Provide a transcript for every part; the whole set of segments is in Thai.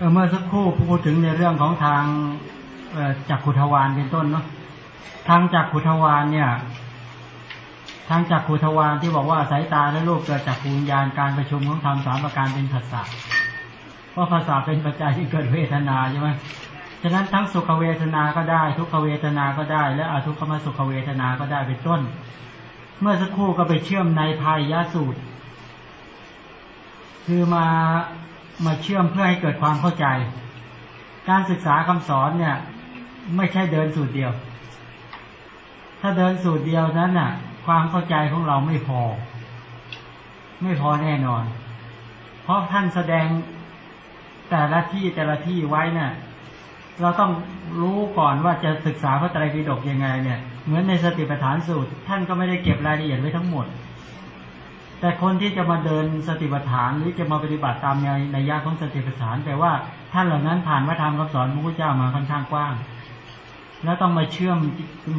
เมื่อสักครู่พูดถึงในเรื่องของทางจักขุทวานเป็นต้นเนาะทางจักขุทวานเนี่ย ทางจักขุทวานที่บอกว่าสายตาและรูปเกิดจากภูมิญาณการประชุมของธรรมสามประการเป็นภาษาเพราะภาษาเป็นปัจจัยที่เกิดเวทนาใช่ไหมฉะนั้นทั้งสุขเวทนาก็ได้ ทุกขเวทนาก็ได้ และอทุกขมสุขเวทนาก็ได้เป็นต้น เมื่อสักครู่ก็ไปเชื่อมในพายยาสูตร คือมา มาเชื่อมเพื่อให้เกิดความเข้าใจ การศึกษาคำสอนเนี่ย ไม่ใช่เดินสูตรเดียว ถ้าเดินสูตรเดียวนั้นน่ะ ความเข้าใจของเราไม่พอ ไม่พอแน่นอน เพราะท่านแสดงแต่ละที่แต่ละที่ไว้น่ะ เราต้องรู้ก่อนว่าจะศึกษาพระไตรปิฎกยังไงเนี่ย เหมือนในสติปัฏฐานสูตร ท่านก็ไม่ได้เก็บรายละเอียดไว้ทั้งหมด แต่คนที่จะมาเดินสติปัฏฐานหรือจะมาปฏิบัติตามในในยาของสติปัฏฐาน แต่ว่าท่านเหล่านั้นผ่านวัฒธรรมคำสอนพระพุทธเจ้ามาค่อนข้างกว้าง แล้วต้องมาเชื่อม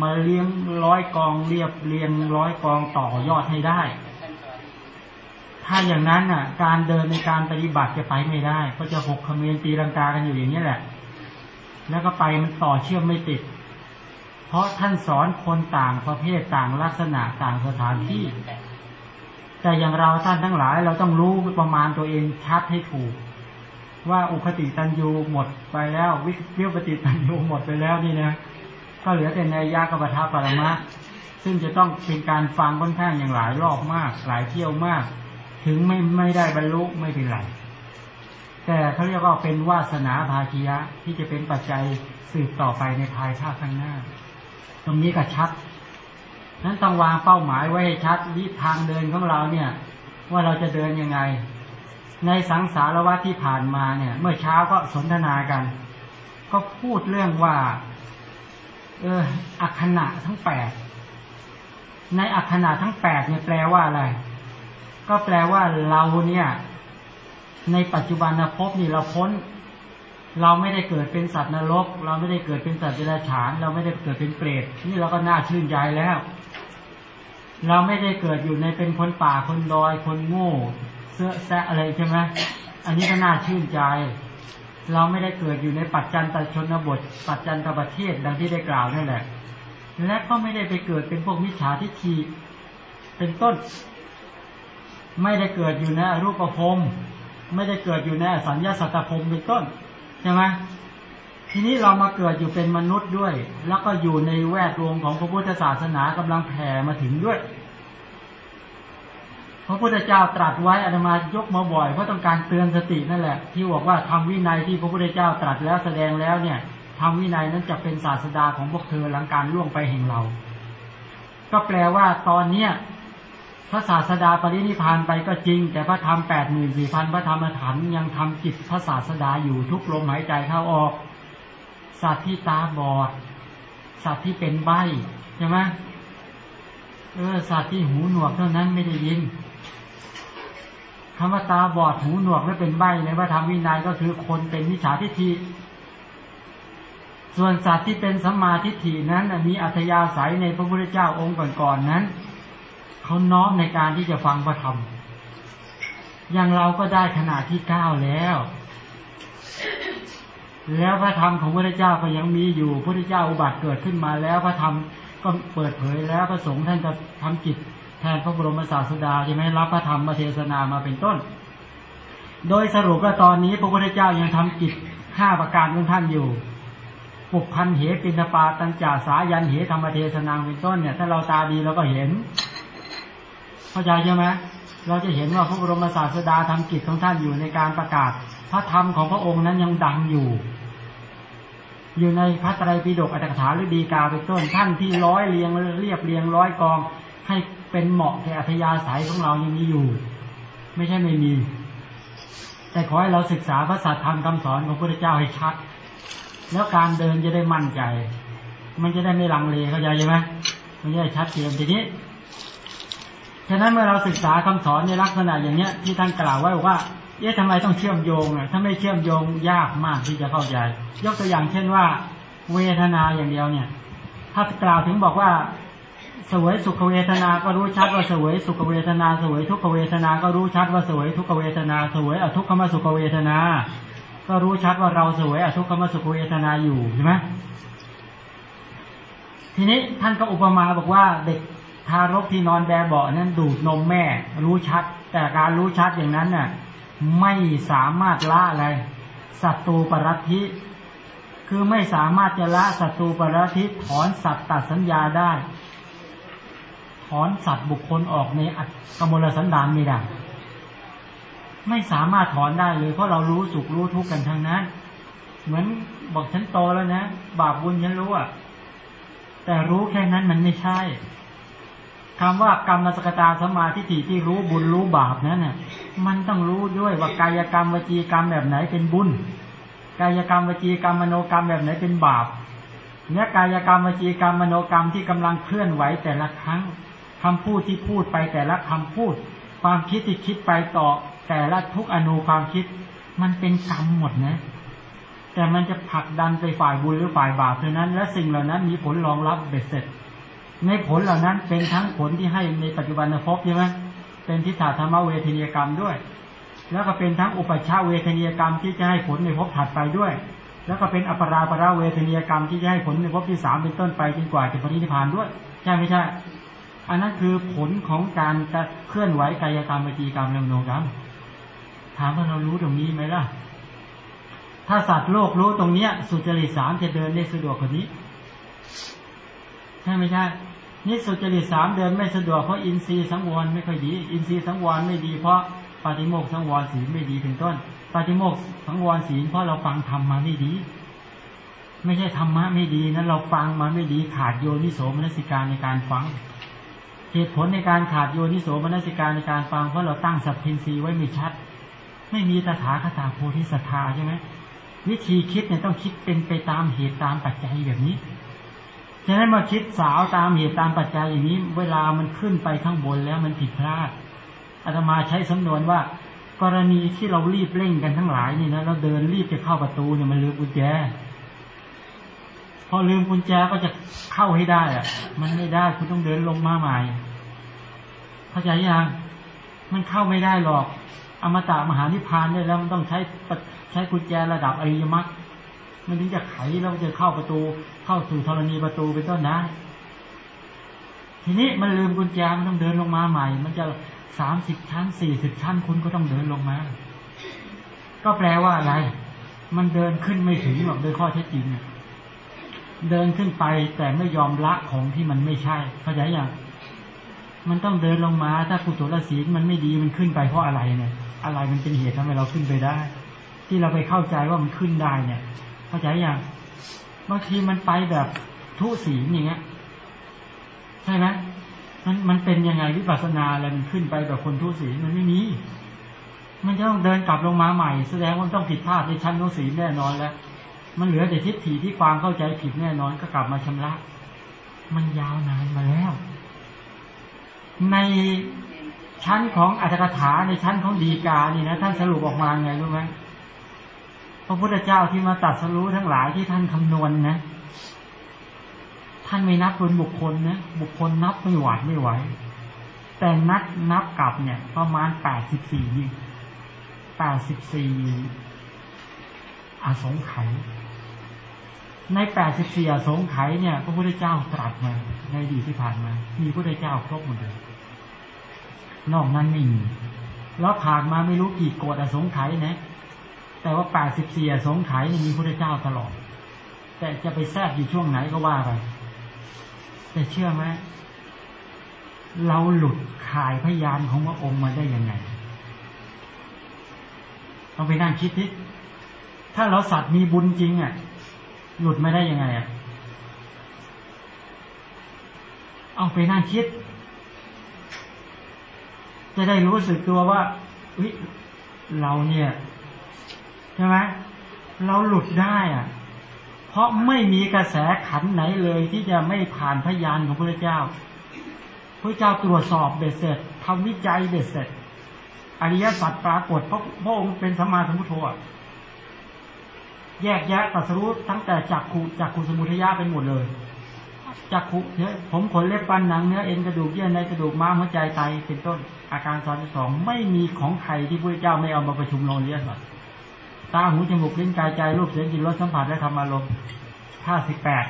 มาเลี้ยงร้อยกองเรียบเรียงร้อยกองต่อยอดให้ได้ ถ้าอย่างนั้นน่ะ การเดินในการปฏิบัติจะไปไม่ได้ ก็จะหกขมีนตีลังกากันอยู่อย่างนี้แหละ แล้วก็ไปมันต่อเชื่อมไม่ติด เพราะท่านสอนคนต่างประเภทต่างลักษณะต่างสถานที่ แต่อย่างเราท่านทั้งหลาย เราต้องรู้ประมาณตัวเองชัดให้ถูก ว่าอุคติตันยูหมดไปแล้ว วิวิปติตันยูหมดไปแล้วนี่นะก็เหลือแต่ในยากบทาปรมะซึ่งจะต้องเป็นการฟังค่อนข้างอย่างหลายรอบมาก หลายเที่ยวมาก ถึงไม่ไม่ได้บรรลุไม่เป็นไรแต่เขาเรียกว่าเป็นวาสนาภาคียะที่จะเป็นปัจจัยสืบต่อไปในภายภาคข้างหน้า ตรงนี้ก็ชัด นั้นต้องวางเป้าหมายไว้ให้ชัดวิทางเดินของเราเนี่ย ว่าเราจะเดินยังไง ในสังสารวัตที่ผ่านมาเนี่ย เมื่อเช้าก็สนทนากัน ก็พูดเรื่องว่า เอออักขณะทั้งแปดในอักขณะทั้งแปดเนี่ยแปลว่าอะไร ก็แปลว่าเราเนี่ย ในปัจจุบันภพนี่เราพ้น เราไม่ได้เกิดเป็นสัตว์นรก เราไม่ได้เกิดเป็นสัตว์เดรัจฉาน เราไม่ได้เกิดเป็นเปรตนี่เราก็น่าชื่นใจแล้ว เราไม่ได้เกิดอยู่ในเป็นคนป่าคนดอยคนโง่เสื้อแซะอะไรใช่ไหมอันนี้ก็น่าชื่นใจ เราไม่ได้เกิดอยู่ในปัจจันตชนบท ปัจจันตประเทศดังที่ได้กล่าวนั่นแหละ และก็ไม่ได้ไปเกิดเป็นพวกมิจฉาทิฏฐิเป็นต้น ไม่ได้เกิดอยู่ในรูปภพไม่ได้เกิดอยู่ในสัญญาสัตตภพเป็นต้นใช่ไหม ทีนี้เรามาเกิดอยู่เป็นมนุษย์ด้วย แล้วก็อยู่ในแวดวงของพระพุทธศาสนากำลังแผ่มาถึงด้วย พระพุทธเจ้าตรัสไว้อนมายกมาบ่อยเพราะต้องการเตือนสตินั่นแหละ ที่บอกว่าทำวินัยที่พระพุทธเจ้าตรัสแล้วแสดงแล้วเนี่ยทำวินัยนั้นจะเป็นศาสดาของพวกเธอหลังการล่วงไปแห่งเรา ก็แปลว่าตอนเนี้ยพระศาสดาปรินิพานไปก็จริง แต่พระธรรมแปดหมื่นสี่พันพระธรรมฐานยังทำจิตพระศาสดาอยู่ทุกลมหายใจเข้าออก สัตว์ที่ตาบอด สัตว์ที่เป็นใบใช่ไหมเออสัตว์ที่หูหนวกเท่านั้นไม่ได้ยินคำว่าตาบอดหูหนวกและเป็นใบในพระธรรมวินัยก็คือคนเป็นมิจฉาทิฏฐิส่วนสัตว์ที่เป็นสัมมาทิฏฐินั้นมีอัธยาศัยในพระพุทธเจ้าองค์ก่อนๆนั้นเขาน้อมในการที่จะฟังพระธรรม อย่างเราก็ได้ขนาดที่เก้าแล้ว แล้วพระธรรมของพระเจ้าก็ยังมีอยู่พระเจ้าอุบัติเกิดขึ้นมาแล้วพระธรรมก็เปิดเผยแล้วพระสงฆ์ท่านจะทำจิตแทนพระบรมศาสดาใช่ไหมรับพระธรรมมาเทศนามาเป็นต้น โดยสรุปว่าตอนนี้พระพุทธเจ้ายังทำจิตห้าประการของท่านอยู่ปุกพันเหปินปาตัญจาสายันเหธรรมเทศนาเป็นต้นเนี่ย ถ้าเราตาดีเราก็เห็นเข้าใจใช่ไหมเราจะเห็นว่าพระบรมศาสดาทำกิจของท่านอยู่ในการประกาศ พระธรรมของพระองค์นั้นยังดังอยู่ อยู่ในพระไตรปิฎกอัตถกถาหรือดีกาเป็นต้นท่านที่ร้อยเรียงเรียบเรียงร้อยกอง ให้เป็นเหมาะแก่อัธยาศัยของเรายังมีอยู่ ไม่ใช่ไม่มี แต่ขอให้เราศึกษาพระสัทธรรมคำสอนของพระพุทธเจ้าให้ชัด แล้วการเดินจะได้มั่นใจ มันจะได้ไม่ลังเลเข้าใจใช่ไหมมันจะได้ชัดเจนทีนี้ฉะนั้นเมื่อเราศึกษาคำสอนในลักษณะอย่างเนี้ยที่ท่านกล่าวไว้ว่า เอ๊ะทำไมต้องเชื่อมโยงอะถ้าไม่เชื่อมโยงยากมากที่จะเข้าใจ ยกตัวอย่างเช่นว่า เวทนาอย่างเดียวเนี่ย ถ้ากล่าวถึงบอกว่าสวยสุขเวทนา ก็รู้ชัดว่าสวยสุขเวทนาสวยทุกขเวทนา ก็รู้ชัดว่าสวยทุกขเวทนาสวยอทุกขมสุขเวทนา ก็รู้ชัดว่าเราสวยอทุกขมสุขเวทนาอยู่ใช่ไหมทีนี้ท่านก็อุปมาบอกว่าเด็กทารกที่นอนแบเบาะนั้นดูดนมแม่ รู้ชัด แต่การรู้ชัดอย่างนั้นน่ะ ไม่สามารถละอะไรศัตรูปรัติคือไม่สามารถจะละศัตรูปรัติถอนสัตว์ตัดสัญญาได้ ถอนสัตว์บุคคลออกในอัตกมลสันดานไม่ได้ไม่สามารถถอนได้เลย เพราะเรารู้สุขรู้ทุกข์กันทั้งนั้น เหมือนบอกฉันโตแล้วนะ บาปบุญฉันรู้อะแต่รู้แค่นั้นมันไม่ใช่ คำว่ากรรมสกตาสมาธิฐิที่รู้บุญรู้บาปนั้นน่ะมันต้องรู้ด้วยว่ากายกรรมวจีกรรมแบบไหนเป็นบุญ กายกรรมวจีกรรมมโนกรรมแบบไหนเป็นบาปเนี่ยกายกรรมวจีกรรมมโนกรรมที่กำลังเคลื่อนไหวแต่ละครั้งคำพูดที่พูดไปแต่ละคำพูด ความคิดที่คิดไปต่อ แต่ละทุกอนุความคิด มันเป็นกรรมหมดนะ แต่มันจะผลักดันไปฝ่ายบุญหรือฝ่ายบาปเท่านั้น และสิ่งเหล่านั้นมีผลรองรับเบ็ดเสร็จ ในผลเหล่านั้นเป็นทั้งผลที่ให้ในปัจจุบันภพใช่ไหมเป็นทิฏฐธรรมเวทนียกรรมด้วย แล้วก็เป็นทั้งอุปชาเวทนียกรรมที่จะให้ผลในภพถัดไปด้วย แล้วก็เป็นอัปราปราเวทนียกรรมที่จะให้ผลในภพที่สามเป็นต้นไปจนกว่าจะปรินิพานด้วย ใช่ไม่ใช่ อันนั้นคือผลของการเคลื่อนไหวกายกรรมวิจีกรรมและมโนกรรมถามว่าเรารู้ตรงนี้ไหมล่ะ ถ้าสัตว์โลกรู้ตรงเนี้ย สุจริตสามจะเดินได้สะดวกกว่านี้ ใช่ไม่ใช่ นี่สุจริตสามเดินไม่สะดวกเพราะอินทรีย์สังวรไม่ค่อยดี อินทรีย์สังวรไม่ดีเพราะปฏิโมกสังวรศีลไม่ดีเป็นต้น ปฏิโมกสังวรศีลเพราะเราฟังธรรมมาไม่ดี ไม่ใช่ธรรมะไม่ดีนั้นเราฟังมาไม่ดีขาดโยนิโสมนสิการในการฟังเหตุผลในการขาดโยนิโสมนสิการในการฟังเพราะเราตั้งสัพพินรีไว้ไม่ชัด ไม่มีตถาคตาโพธิสัตธาใช่ไหมวิธีคิดเนี่ยต้องคิดเป็นไปตามเหตุตามปัจจัยแบบนี้ ฉะนั้นมาคิดสาวตามเหตุตามปัจจัยอย่างนี้ เวลามันขึ้นไปข้างบนแล้วมันผิดพลาดอาตมาใช้สำนวนว่า กรณีที่เรารีบเร่งกันทั้งหลายนี่นะเราเดินรีบจะเข้าประตูเนี่ยมันลืมกุญแจ พอลืมกุญแจก็จะเข้าให้ได้อะมันไม่ได้คุณต้องเดินลงมาใหม่เข้าใจยังมันเข้าไม่ได้หรอก อมตะมหานิพพานได้แล้วมันต้องใช้ใช้กุญแจระดับอริยมรรค มันถึงจะไขแล้วจะเข้าประตู เข้าสู่ธรณีประตูเป็นต้นได้ทีนี้มันลืมกุญแจมันต้องเดินลงมาใหม่ มันจะสามสิบชั้นสี่สิบชั้นคุณก็ต้องเดินลงมา ก็แปลว่าอะไร มันเดินขึ้นไม่ถึงหรอกโดยข้อเท็จจริงเดินขึ้นไปแต่ไม่ยอมละของที่มันไม่ใช่เข้าใจยังมันต้องเดินลงมา ถ้ากุศลศีลมันไม่ดีมันขึ้นไปเพราะอะไรเนี่ย อะไรมันเป็นเหตุทำให้เราขึ้นไปได้ ที่เราไปเข้าใจว่ามันขึ้นได้เนี่ย เข้าใจยังบางทีมันไปแบบทุศีลอย่างเงี้ยใช่ไหมมันมันเป็นยังไงวิปัสสนาอะไรมันขึ้นไปแบบคนทุศีลมันไม่มีมันจะต้องเดินกลับลงมาใหม่ แสดงว่าต้องผิดพลาดในชั้นทุศีลแน่นอนแล้ว มันเหลือแต่ทิฏฐิที่ความเข้าใจผิดแน่นอนก็กลับมาชำระ มันยาวนานมาแล้ว ในชั้นของอัตถกถาในชั้นของดีกานี่นะท่านสรุปออกมาไงรู้ไหม ระพุทธเจ้าที่มาตัดสรู้ทั้งหลายที่ท่านคำนวณนนะ ท่านไม่นับเป็นบุคคลนะ บุคคลนับไม่หวาดไม่ไหว แต่นัดนับกลับเนี่ย ประมาณแปดสิบสี่นี่แปดสิบสี่อาสงไขยในแปดสิบสี่อาสงไขยเนี่ย พระพุทธเจ้าตรัสมาในดีที่ผ่านมา มีพระพุทธเจ้าครบหมดเลยนอกนั้นไม่มีแล้วผ่านมาไม่รู้กี่โกดอสงไขยนะ แต่ว่าแปดสิบสี่สงไขยมีพระเจ้าตลอด แต่จะไปแทรกอยู่ช่วงไหนก็ว่าไปแต่เชื่อไหมเราหลุดขายพยานของพระองค์มาได้ยังไงเราไปนั่งคิดทิถ้าเราสัตว์มีบุญจริงอะ หลุดไม่ได้ยังไงอะ เอาไปนั่งคิด จะได้รู้สึกตัวว่าเราเนี่ย ช่ไหมเราหลุดได้อะเพราะไม่มีกระแสขันไหนเลยที่จะไม่ผ่านพยานของพระเจ้าพระเจ้าตรวจสอบเบ็ดเสร็จทำวิจัยเบ็ดเสร็จอริยสัจปรากฏเพราะพระองค์เป็นสมาธิมุทโธแยกแยะตัสรู้ตั้งแต่จักขูจักขูสมุทยาเป็นหมดเลยจักขุเนี่ยผมขนเล็บฟันหนังเนื้อเอ็นกระดูกเยื่อในกระดูกม้ามหัวใจไตเป็นต้น อาการสอนสองไม่มีของใครที่พระเจ้าไม่เอามาประชุมลงเรียนหรอ ตาหูจมูกลิ้นกายใจรูปเสียงกลิ่นรสสัมผัสและธรรมารมณ์ท่าสิบแปด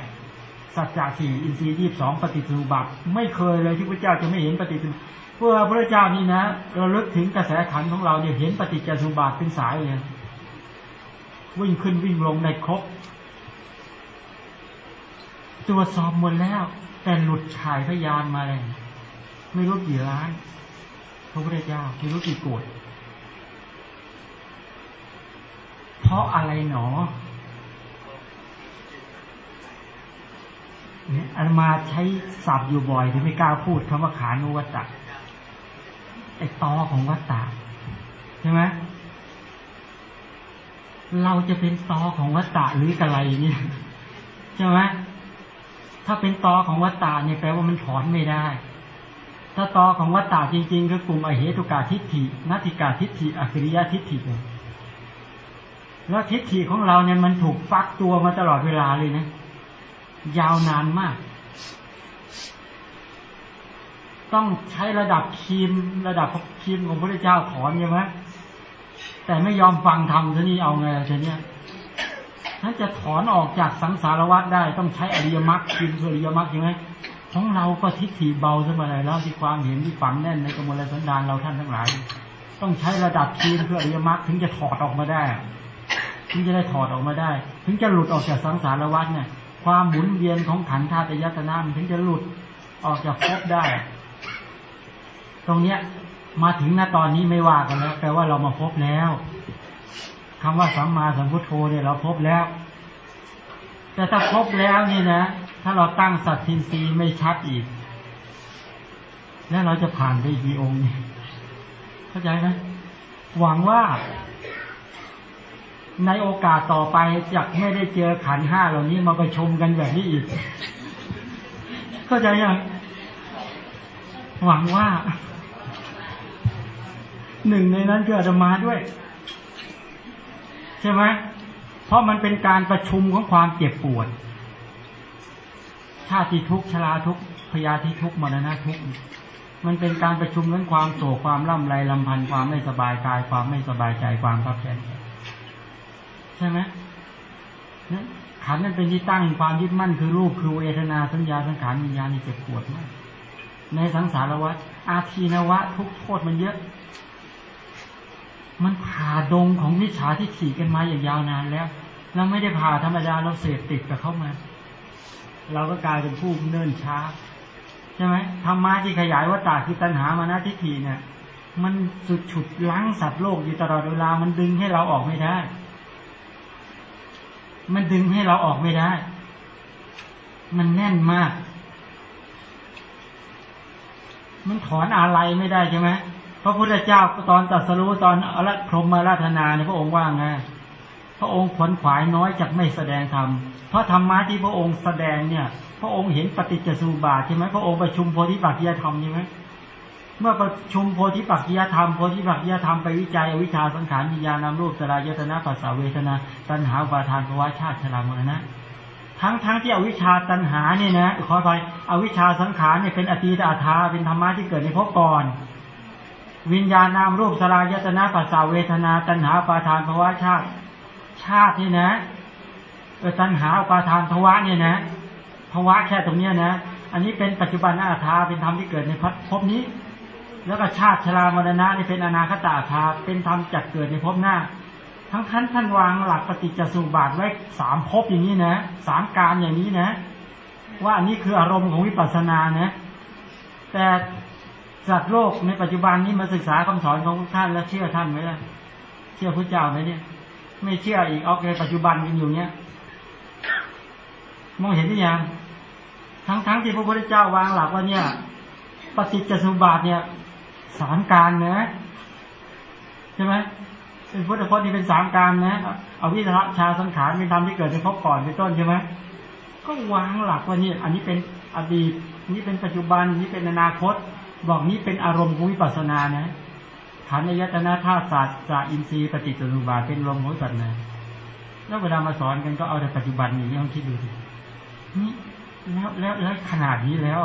สัจจะสี่อินทรีย์ยี่สองปฏิสุบัติไม่เคยเลยที่พระเจ้าจะไม่เห็นปฏิสุเพื่อพระเจ้านี่นะเราลึกถึงกระแสขันของเราเนี่ยเห็นปฏิจจสุบัติเป็นสายเลยวิ่งขึ้นวิ่งลงในครบตรวจสอบหมดแล้ว แต่หลุดฉายพยานมาเลยไม่รู้กี่ล้านพระพุทธเจ้าไม่รู้กี่โกด เพราะอะไรหนอ เนี่ยอันมาใช้ศัพท์อยู่บ่อยที่ไม่กล้าพูดคำว่าขานุวัตตะไอตอของวัตตะใช่ไหมเราจะเป็นตอของวัตตะหรือกะไรเนี่ยใช่ไหมถ้าเป็นตอของวัตตะเนี่ยแปลว่ามันถอนไม่ได้ ถ้าตอของวัตตะจริง ๆ คือกลุ่มอเหตุกาทิฏฐินัติกาทิฏฐิอคริยทิฏฐิ แล้วทิฏฐิของเราเนี่ยมันถูกฟักตัวมาตลอดเวลาเลยนะ ยาวนานมาก ต้องใช้ระดับคีม ระดับคีมของพระเจ้าถอนใช่ไหมแต่ไม่ยอมฟังธรรมทีนี้เอาไงทีเนี้ยถ้าจะถอนออกจากสังสารวัฏได้ต้องใช้อริยมรรคคีมคืออริยมรรคใช่ไหมของเราก็ทิฏฐิเบาสมัยแล้วที่ความเห็นที่ฝังแน่นในกมลสันดานเราท่านทั้งหลาย ต้องใช้ระดับคีมคืออริยมรรคถึงจะถอดออกมาได้ ถึงจะได้ถอดออกมาได้ ถึงจะหลุดออกจากสังสารวัฏเนี่ย ความหมุนเวียนของขันธาตุยตนามันถึงจะหลุดออกจากภพได้ ตรงเนี้ยมาถึงณตอนนี้ไม่ว่ากันแล้วแปลว่าเรามาพบแล้วคำว่าสัมมาสัมพุทโธเนี่ยเราพบแล้ว แต่ถ้าพบแล้วนี่นะ ถ้าเราตั้งสัตทินรีไม่ชัดอีก แล้วเราจะผ่านไปกี่องค์นี่เข้าใจไหมหวังว่า ในโอกาสต่อไปจะไม่ได้เจอขันห้าเหล่านี้มาประชุมกันแบบนี้อีกเข้าใจยังหวังว่า หนึ่งในนั้นคืออาตมาด้วย ใช่ไหมเพราะมันเป็นการประชุมของความเจ็บปวดชาติทุกชราทุกพยาธิทุกมรณะทุกมันเป็นการประชุมของความโศกความล่ำไรลำพันธ์ความไม่สบายกายความไม่สบายใจความขับแค้น ช่ไหมขันนั้นเป็นที่ตั้งความยึดมั่นคือรูปคือเวทนาสัญญาสังขารวิญญาณนี่เจ็บปวดมากในสังสารวัฏอาทีนวะ ทุกโทษมันเยอะ มันผ่าดงของมิจฉาทิฏฐิกันมาอย่างยาวนานแล้ว เราไม่ได้ผ่าธรรมดาเราเสพติดกับเข้ามา เราก็กลายเป็นผู้เนิ่นช้า ใช่ไหมธรรมะที่ขยายว่าตาคือตัณหามานะทิฏฐิเนี่ยมันสุดฉุดล้างสัตว์โลกอยู่ตลอดเวลามันดึงให้เราออกไม่ได้ มันดึงให้เราออกไม่ได้ มันแน่นมาก มันถอนอะไรไม่ได้ใช่ไหมพระพุทธเจ้าตอนตัดสรู้ตอนอรพรหมราธนาเนี่ยพระองค์ว่าไงพระองค์ขวนขวายน้อยจากไม่แสดงธรรม เพราะธรรมะที่พระองค์แสดงเนี่ย พระองค์เห็นปฏิจจสุบาทใช่ไหมพระองค์ประชุมโพธิปักจียธรรมใช่ไหม เมื่อประชุมโพธิปักจียธรรมโพธิปักจียธรรมไปวิจัยวิชาสังขารวิญญาณนามรูปสลายตนะปัสสาวเวทนาตัณหาอุปาทานภาวะชาติชรามรณะทั้งทั้งที่อวิชาตัณหาเนี่ยนะขอไปอวิชาสังขารเนี่ยเป็นอตีตอาทาเป็นธรรมะที่เกิดในภพก่อน วิญญาณนามรูปสลายตนะปัสสาวเวทนา ตัณหาอุปาทานภาวะชาติชาตินี่นะตัณหาอุปาทานภวะเนี่ยนะภาวะแค่ตรงเนี้ยนะ อันนี้เป็นปัจจุบันอาทาเป็นธรรมที่เกิดในภพนี้ แล้วก็ชาติชรามรณะนี่เป็นอนาคตาธาเป็นธรรมจักเกิดในภพหน้า ทั้งท่านท่านวางหลักปฏิจจสุบาทไว้สามภพอย่างนี้นะสามการอย่างนี้นะ ว่าอันนี้คืออารมณ์ของวิปัสสนานะ แต่สัตว์โลกในปัจจุบันนี้มาศึกษาคำสอนของท่านแล้วเชื่อท่านไหมล่ะเชื่อพระเจ้าไหมเนี่ย ไม่เชื่ออีกเอาในปัจจุบันกันอยู่เนี้ยมองเห็นหรือยังทั้งทั้งที่พระพุทธเจ้าวางหลักว่าเนี่ยปฏิจจสุบาทเนี่ย สามการนะใช่ไหมเป็นพุทธพจน์ที่เป็นสามการนะเอาวิชาชาสังขารเป็นธรรมที่เกิดในภพก่อนเป็นต้นใช่ไหมก็วางหลักว่านี่อันนี้เป็นอดีตนี่เป็นปัจจุบันนี่เป็นอนาคต บอกนี้เป็นอารมณ์ของวิปัสสนานะฐานยตนาธาตุศาสตร์จาอินทรีย์ปฏิจจสมุปบาทเป็นลมของสัตว์นะแล้วเวลามาสอนกันก็เอาแต่ปัจจุบันอย่างนี้ลองคิดดูสินี่แล้วแล้วแล้วขนาดนี้แล้ว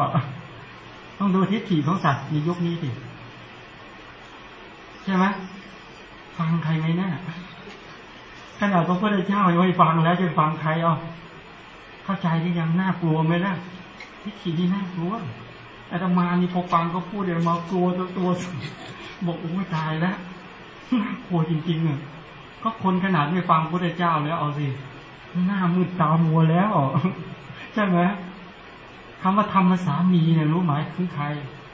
ต้องดูทิฏฐิของสัตว์ในยุคนี้สิ ใช่ไหมฟังใครไหมนะขนาดพระพุทธเจ้ายังไม่ฟังแล้วจะฟังใครอะเข้าใจที่ยังน่ากลัวไหมล่ะทิฏฐินี่น่ากลัวอาตมานี่พอฟังก็พูดเดี๋ยวมากลัวตัวตัวบอกโอ้ยตายแล้วน่ากลัวจริงๆอะก็คนขนาดไม่ฟังพระพุทธเจ้าแล้วเอาสิหน้ามืดตามัวแล้วใช่ไหมคำว่าธรรมสามีเนี่ยรู้ไหมคือใคร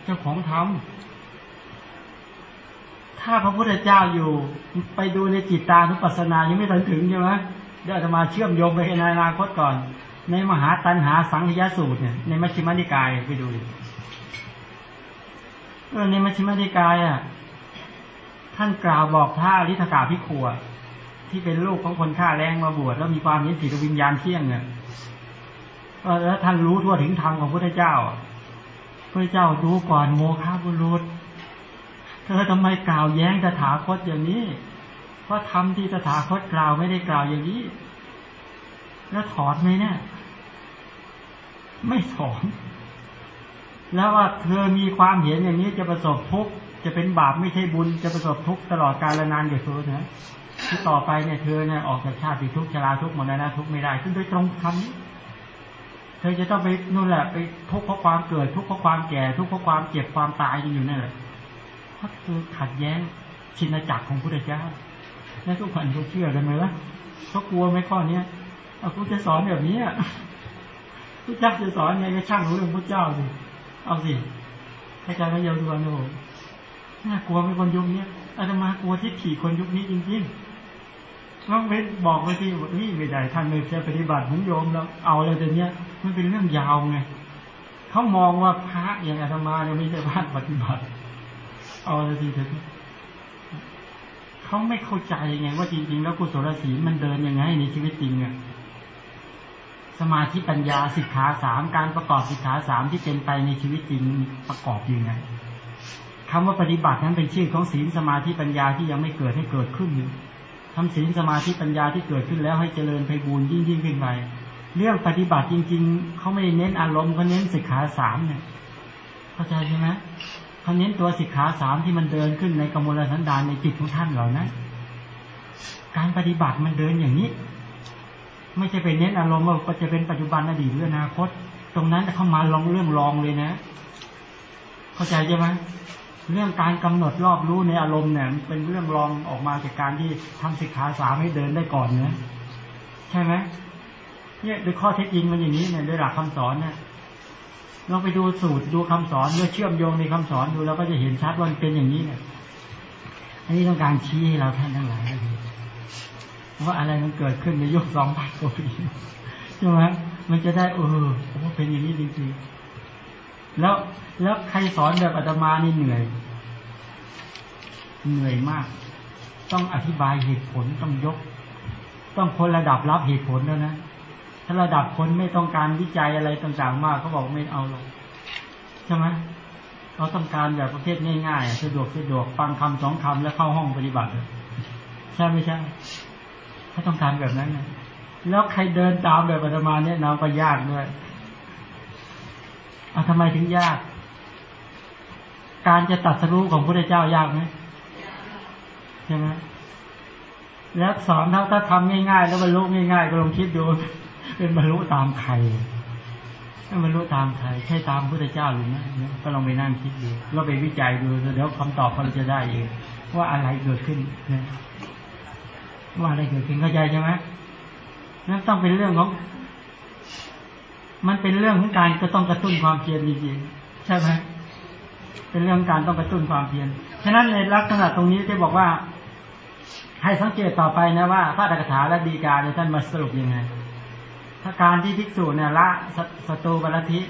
เจ้าของธรรม ถ้าพระพุทธเจ้าอยู่ ไปดูในจิตตานุปัสสนายังไม่ถึงถึงใช่ไหมเดี๋ยวจะมาเชื่อมโยงไปในอนาคตก่อน ในมหาตันหาสังขยาสูตรเนี่ยในมัชฌิมานิกายไปดูเออในมัชฌิมานิกายอะท่านกล่าวบอกพระอริธกาพิขัวที่เป็นลูกของคนฆ่าแรงมาบวชแล้วมีความเห็นจิตวิญญาณเที่ยงเนี่ยแล้วท่านรู้ทั่วถึงธรรมของพระพุทธเจ้าพระเจ้าดูก่อนโมฆะบุรุษ เธอทำไมกล่าวแย้งตถาคตอย่างนี้ เพราะธรรมที่ตถาคตกล่าวไม่ได้กล่าวอย่างนี้ แล้วถอนไหมเนี่ยไม่ถอนแล้วว่าเธอมีความเห็นอย่างนี้จะประสบทุกข์จะเป็นบาปไม่ใช่บุญจะประสบทุกข์ตลอดกาลนานเดี๋ยวเธอนะที่ต่อไปเนี่ยเธอเนี่ยออกจากชาติทุกข์ชราทุกข์มรณะทุกข์ไม่ได้ขึ้นโดยตรงคำนี้เธอจะต้องไปนู่นแหละไปทุกข์เพราะความเกิดทุกข์เพราะความแก่ทุกข์เพราะความเจ็บความตายอยู่นั่นแหละ เพราะเธอขัดแย้งชินจักรของพระเจ้า และทุกคนเขาเชื่อกันไหมวะเขากลัวไหมข้อเนี้ยเอาพุทธสอนแบบนี้พระเจ้าจะสอนไงก็ช่างรู้เรื่องพระเจ้าสิเอาสิให้ใจพระเยาดูนะผมน่ากลัวไม่คนยุคนี้อาตมากลัวที่ขี่คนยุคนี้จริงๆต้องไปบอกไปที่นี่ไม่ได้ท่านไม่ใช่ปฏิบัติผมโยมแล้วเอาอะไรแต่เนี้ยมันเป็นเรื่องยาวไงเขามองว่าพระอย่างอาตมาเนี่ยไม่ใช่พระปฏิบัติ เอาอะไรทีเถอะเขาไม่เข้าใจไงว่าจริง ๆ แล้วกุศลศีลมันเดินยังไงในชีวิตจริงอะสมาธิปัญญาสิกขาสามการประกอบสิกขาสามที่เป็นไปในชีวิตจริงประกอบยังไงคำว่าปฏิบัตินั้นเป็นชื่อของศีลสมาธิปัญญาที่ยังไม่เกิดให้เกิดขึ้นอยู่ทำศีลสมาธิปัญญาที่เกิดขึ้นแล้วให้เจริญไปบูรยิ่งยิ่งขึ้นไปเรื่องปฏิบัติจริง ๆเขาไม่ได้เน้นอารมณ์เขาเน้นสิกขาสามเนี่ย เข้าใจใช่ไหม เขาเน้นตัวสิกขาสามที่มันเดินขึ้นในกมลสันดานในจิตของท่านเหล่านั้น การปฏิบัติมันเดินอย่างนี้ ไม่ใช่ไปเน้นอารมณ์ว่าจะเป็นปัจจุบันอดีตหรืออนาคต ตรงนั้นจะเข้ามาลองเรื่องลองเลยนะ เข้าใจใช่ไหมเรื่องการกำหนดรอบรู้ในอารมณ์เนี่ยเป็นเรื่องรองออกมาจากการที่ทำสิกขาสามให้เดินได้ก่อนเนะใช่ไหมเนี่ยโดยข้อเท็จจริงมันอย่างนี้เนี่ยโดยหลักคำสอนเนี่ย เราไปดูสูตรดูคำสอนเมื่อเชื่อมโยงในคำสอนดูเราก็จะเห็นชัดว่ามันเป็นอย่างนี้เนี่ยอันนี้ต้องการชี้ให้เราท่านทั้งหลายว่าอะไรมันเกิดขึ้นในยุคสองพันกว่าปีใช่ไหมมันจะได้เออว่าเป็นอย่างนี้จริงๆแล้วแล้วใครสอนแบบอาตมานี่เหนื่อย เหนื่อยมาก ต้องอธิบายเหตุผลต้องยก ต้องคนระดับรับเหตุผลแล้วนะ ถ้าระดับคนไม่ต้องการวิจัยอะไรต่างๆมากเขาบอกไม่เอาหรอกใช่ไหมเขาต้องการแบบประเภทง่ายๆสะดวกสะดวกฟังคำสองคำแล้วเข้าห้องปฏิบัติใช่ไม่ใช่เขาต้องการแบบนั้นนะแล้วใครเดินตามแบบอาตมาเนี่ยนาก็ยากด้วยเอาทำไมถึงยาก การจะตัดสรู้ของพระเจ้ายากไหมใช่ไหมแล้วสอนถ้าถ้าทำง่ายๆ แล้วบรรลุง่ายๆ ก็ลองคิดดู เป็นบรรลุตามใครถ้าบรรลุตามใครใช่ตามพระเจ้าหรือไม่ก็ลองไปนั่งคิดดูเราไปวิจัยดูเดี๋ยวคำตอบเราจะได้เองว่าอะไรเกิดขึ้นนะว่าอะไรเกิดขึ้นเข้าใจใช่ไหมนั่นต้องเป็นเรื่องของ มันเป็นเรื่องของการก็ต้องกระตุ้นความเพียรจริงๆใช่ไหมเป็นเรื่องการต้องกระตุ้นความเพียรฉะนั้นในลักษณะตรงนี้ที่บอกว่า ให้สังเกตต่อไปนะว่าพระตถาและดีกาเนี่ยท่านมาสรุปยังไง ถ้าการที่ภิกษุเนี่ยละสตูบรทิ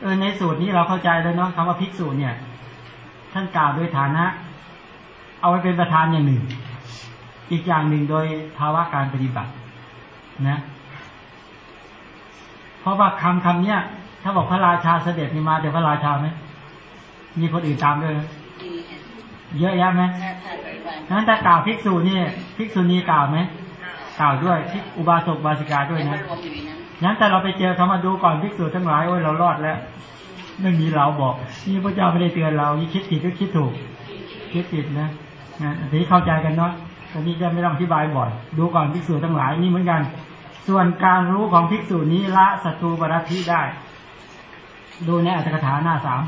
เออในสูตรนี้เราเข้าใจแล้วเนาะคำว่าภิกษุเนี่ย ท่านกล่าวโดยฐานะ เอาไว้เป็นประธานอย่างหนึ่ง อีกอย่างหนึ่งโดยภาวะการปฏิบัติ นะ เพราะว่าคำคำเนี้ยถ้าบอกพระราชาเสด็จมีมาแต่พระราชาไหมมีคนอื่นตามด้วยไหมเยอะแยะไหมนั้นแต่กล่าวภิกษุนี่ภิกษุณีกล่าวไหม กล่าวด้วยทิอุบาสกบาสิกาด้วยนะนั้นแต่เราไปเจอเขามาดูก่อนภิกษุทั้งหลายโอ้ยเรารอดแล้วไม่มีเราบอกนี่พระเจ้าไม่ได้เตือนเรานี่คิดผิดก็คิดถูก คิดผิดนะนะทีเข้าใจกันเนาะตอนนี้จะไม่ต้องอธิบายบ่อย ดูก่อนภิกษุทั้งหลายนี่เหมือนกัน ส่วนการรู้ของภิกษุนี้ละศัตรูบรัติได้ ดูในอัตถกถาหน้าสาม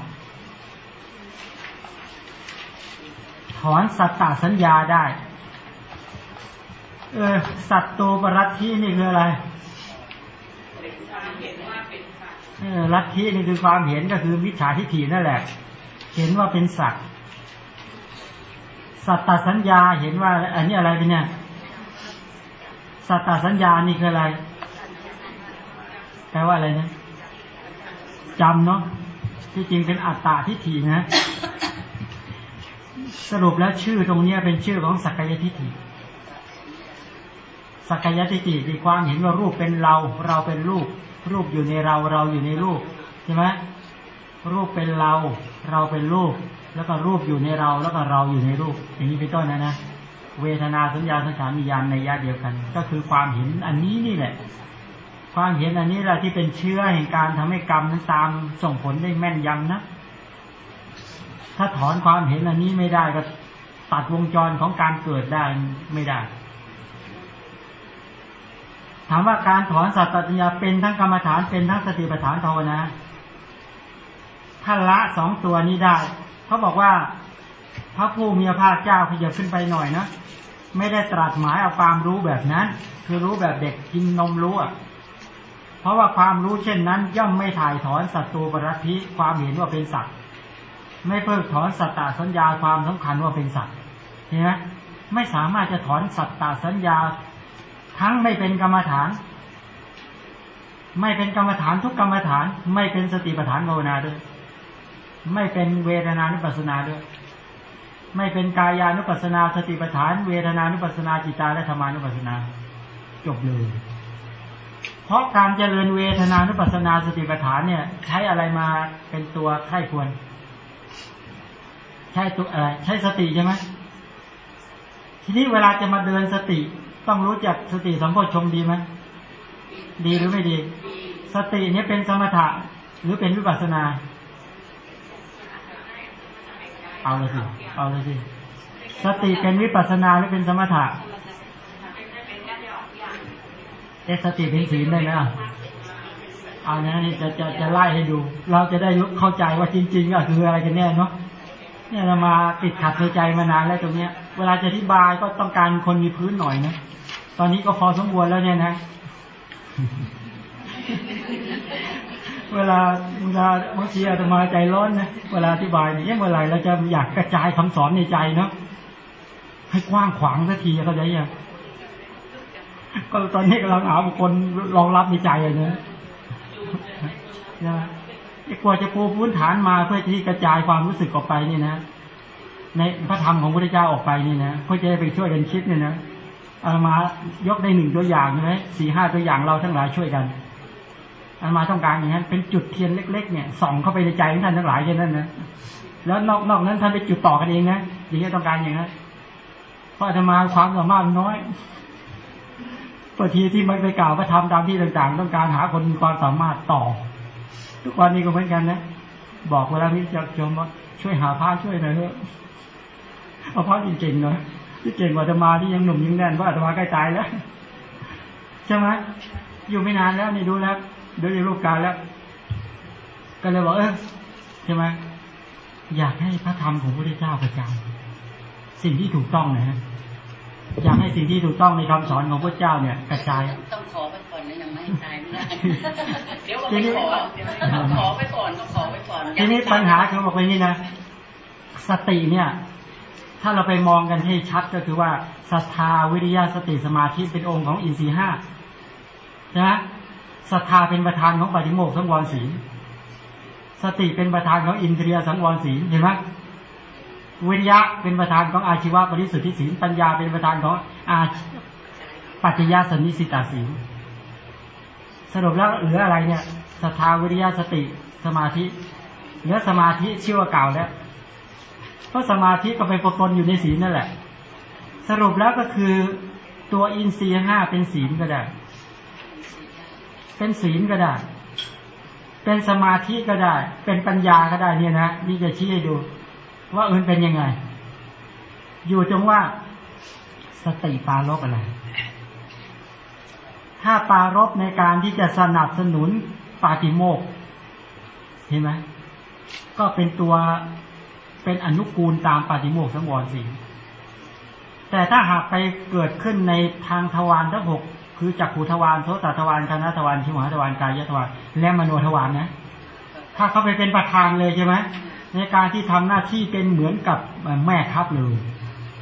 ถอนสัตตสัญญาได้ เออสัตตูปรัตทินี่คืออะไรเออลัทธินี่คือความเห็นก็คือมิจฉาทิฏฐินั่นแหละ เห็นว่าเป็นสัตว์สัตตสัญญาเห็นว่า อันนี้อะไรเป็นเนี่ยสัตตสัญญานี่คืออะไร แปลว่าอะไรนะจำเนาะที่จริงเป็นอัตตาทิฏฐินะ สรุปแล้วชื่อตรงนี้เป็นชื่อของสักกายทิฏฐิ สักยทิฏฐิคือความเห็นว่ารูปเป็นเรา เราเป็นรูป รูปอยู่ในเราเราอยู่ในรูปใช่ไหมรูปเป็นเรา เราเป็นรูป แล้วก็รูปอยู่ในเราแล้วก็เราอยู่ในรูป อย่างนี้เป็นต้นนะนะเวทนาสัญญาสังขารมียานในยะเดียวกัน ก็คือความเห็นอันนี้นี่แหละ ความเห็นอันนี้แหละที่เป็นเชื้อแห่งการทำให้กรรมนั้นตามส่งผลได้แม่นยำนะ ถ้าถอนความเห็นอันนี้ไม่ได้ก็ตัดวงจรของการเกิดได้ไม่ได้ ถามว่าการถอนสัตตัญญาเป็นทั้งกรรมฐานเป็นทั้งสติปัฏฐานภาวนาถ้าละสองตัวนี้ได้เขาบอกว่าพระผู้มีพระภาคเจ้าขยับขึ้นไปหน่อยนะไม่ได้ตรัสหมายเอาความรู้แบบนั้น คือรู้แบบเด็กกินนมรู้อะเพราะว่าความรู้เช่นนั้น ย่อมไม่ถ่ายถอนสัตตูปรัติความเห็นว่าเป็นสัตว์ไม่เพิกถอนสัตตสัญญาความสำคัญว่าเป็นสัตว์เห็นไหมไม่สามารถจะถอนสัตตสัญญา ทั้งไม่เป็นกรรมฐาน ไม่เป็นกรรมฐานทุกกรรมฐาน ไม่เป็นสติปัฏฐานภาวนาด้วย ไม่เป็นเวทนานุปัสสนาด้วย ไม่เป็นกายานุปัสสนา สติปัฏฐาน เวทนานุปัสสนาจิตาและธรรมานุปัสสนา จบเลยเพราะการเจริญเวทนานุปัสสนาสติปัฏฐานเนี่ย ใช้อะไรมาเป็นตัวไข้ควร ใช้ตัวอะไรใช้สติใช่ไหมทีนี้เวลาจะมาเดินสติ ต้องรู้จักสติสัมโพชงดีไหมดีหรือไม่ดี สตินี้เป็นสมถะหรือเป็นวิปัสนา เอาเลยสิเอาเลยสิสติเป็นวิปัสสนาหรือเป็นสมถะเอสติเป็นศีลได้ไหมอะเอานะนี่จะจะจะไล่ให้ดู เราจะได้เข้าใจว่าจริง ๆ ก็คืออะไรกันแน่เนาะเนี่ยเรามาติดขัดในใจมานานแล้วตรงเนี้ย เวลาจะอธิบายก็ต้องการคนมีพื้นหน่อยนะ ตอนนี้ก็พอสมควรแล้วเนี่ยนะ เวลาเวลาบางทีอาตมาใจร้อนนะ เวลาอธิบายเนี่ยเมื่อไหร่เราจะอยากกระจายคำสอนในใจเนาะ ให้กว้างขวางสักทีเข้าใจยังก็ตอนนี้กำลังหาบุคคลรองรับในใจเลยนะนะกว่าจะปูพื้นฐานมาเพื่อที่กระจายความรู้สึกออกไปนี่นะ ในพระธรรมของพระเจ้าออกไปนี่นะเพื่อจะไปช่วยกันคิดเนี่ยนะเอามายกได้หนึ่งตัวอย่างใช่ไหมสี่ห้าตัวอย่างเราทั้งหลายช่วยกันอันมาต้องการอย่างนั้นเป็นจุดเทียนเล็ก ๆ เนี่ยส่องเข้าไปในใจของท่านทั้งหลายแค่นั้นนะแล้วนอกนอกนั้นท่านไปจุดต่อกันเองนะอย่างนี้ต้องการอย่างนั้นเพราะอาตมาความสามารถน้อยบางทีที่มันไปกล่าวก็ทำตามที่ต่าง ๆ ต้องการหาคนมีความสามารถต่อ ทุกวันนี้ก็เหมือนกันนะบอกเวลานี้จะชมว่าช่วยหาพระช่วยหน่อยเถอะ เอาพระจริงๆหน่อยที่เก่งกว่าอาตมาที่ยังหนุ่มยังแน่นว่าอาตมาใกล้ตายแล้วใช่ไหมอยู่ไม่นานแล้วนี่ดูแล้วดูในรูปการแล้ว ก็เลยบอกเออใช่ไหมอยากให้พระธรรมของพระพุทธเจ้ากระจายสิ่งที่ถูกต้องนะฮะอยากให้สิ่งที่ถูกต้องในคำสอนของพระเจ้าเนี่ยกระจายต้องขอไปก่อนนะยังไม่ตายไม่ได้เดี๋ยวก็ไม่ขอเดี๋ยวต้องขอไปก่อนต้องขอไปก่อนทีนี้ปัญหาคือบอกไปนี่นะสติเนี่ย ถ้าเราไปมองกันให้ชัดก็คือว่าศรัทธาวิริยะสติสมาธิเป็นองค์ของอินทรีห้านะศรัทธาเป็นประธานของปฏิโมกข์สังวรศีลสติเป็นประธานของอินทรียสังวรศีลเห็นไหมวิริยะเป็นประธานของอาชีวะปริสุทธิศีลปัญญาเป็นประธานของอาปัจจยสันนิสิตาศีลสรุปแล้วเหลืออะไรเนี่ยศรัทธาวิริยะสติสมาธิเหลือสมาธิชื่อว่าเก่าแล้ว เพราะสมาธิก็ไปปนอยู่ในศีลนั่นแหละ สรุปแล้วก็คือตัวอินทรีย์ห้าเป็นศีลก็ได้ เป็นศีลก็ได้ เป็นสมาธิก็ได้ เป็นปัญญาก็ได้เนี่ยนะนี่จะชี้ให้ดู ว่าเออเป็นยังไง อยู่ตรงว่าสติปารบอะไร ถ้าปารบในการที่จะสนับสนุนปาติโมกเห็นไหมก็เป็นตัว เป็นอนุกูลตามปาติโมกข์สังวรสีแต่ถ้าหากไปเกิดขึ้นในทางทวารทั้งหกคือจักขูทวารโสตทวารคณะทวารชิวหาทวารกายทวารและมโนทวารนะ ถ้าเขาไปเป็นประธานเลยใช่ไหมในการที่ทำหน้าที่เป็นเหมือนกับแม่ทัพเลย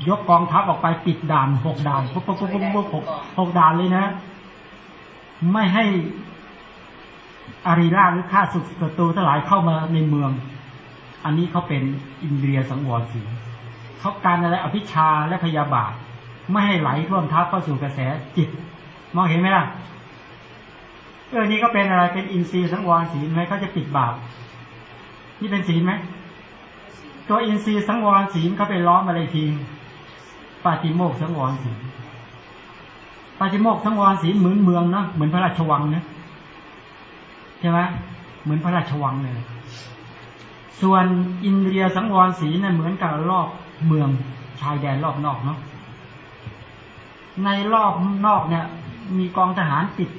ยกกองทัพออกไปปิดด่านหกด่านปุ๊บปุ๊บปุ๊บปุ๊บหกหกด่านเลยนะ ไม่ให้อารีราหรือข้าศึกศัตรูทั้งหลายเข้ามาในเมือง อันนี้เขาเป็นอินเดียสังวรสีเขาการอะไรอภิชาและพยาบาท ไม่ให้ไหลท่วมทับเข้าสู่กระแสจิต มองเห็นไหมล่ะเออนี่ก็เป็นอะไรเป็นอินทรีย์สังวรศีลไหมเขาจะปิดบาปนี่เป็นศีลไหมตัวอินทรีย์สังวรศีลเขาไปล้อมอะไรทีปาติโมกสังวรศีลปาติโมกสังวรศีลเหมือนเมืองนะเหมือนพระราชวังนะใช่ไหมเหมือนพระราชวังเลย ส่วนอินเดียสังวรศีนี่เหมือนกับรอบเมืองชายแดนรอบนอกเนาะในรอบนอกเนี่ย มีกองทหารติด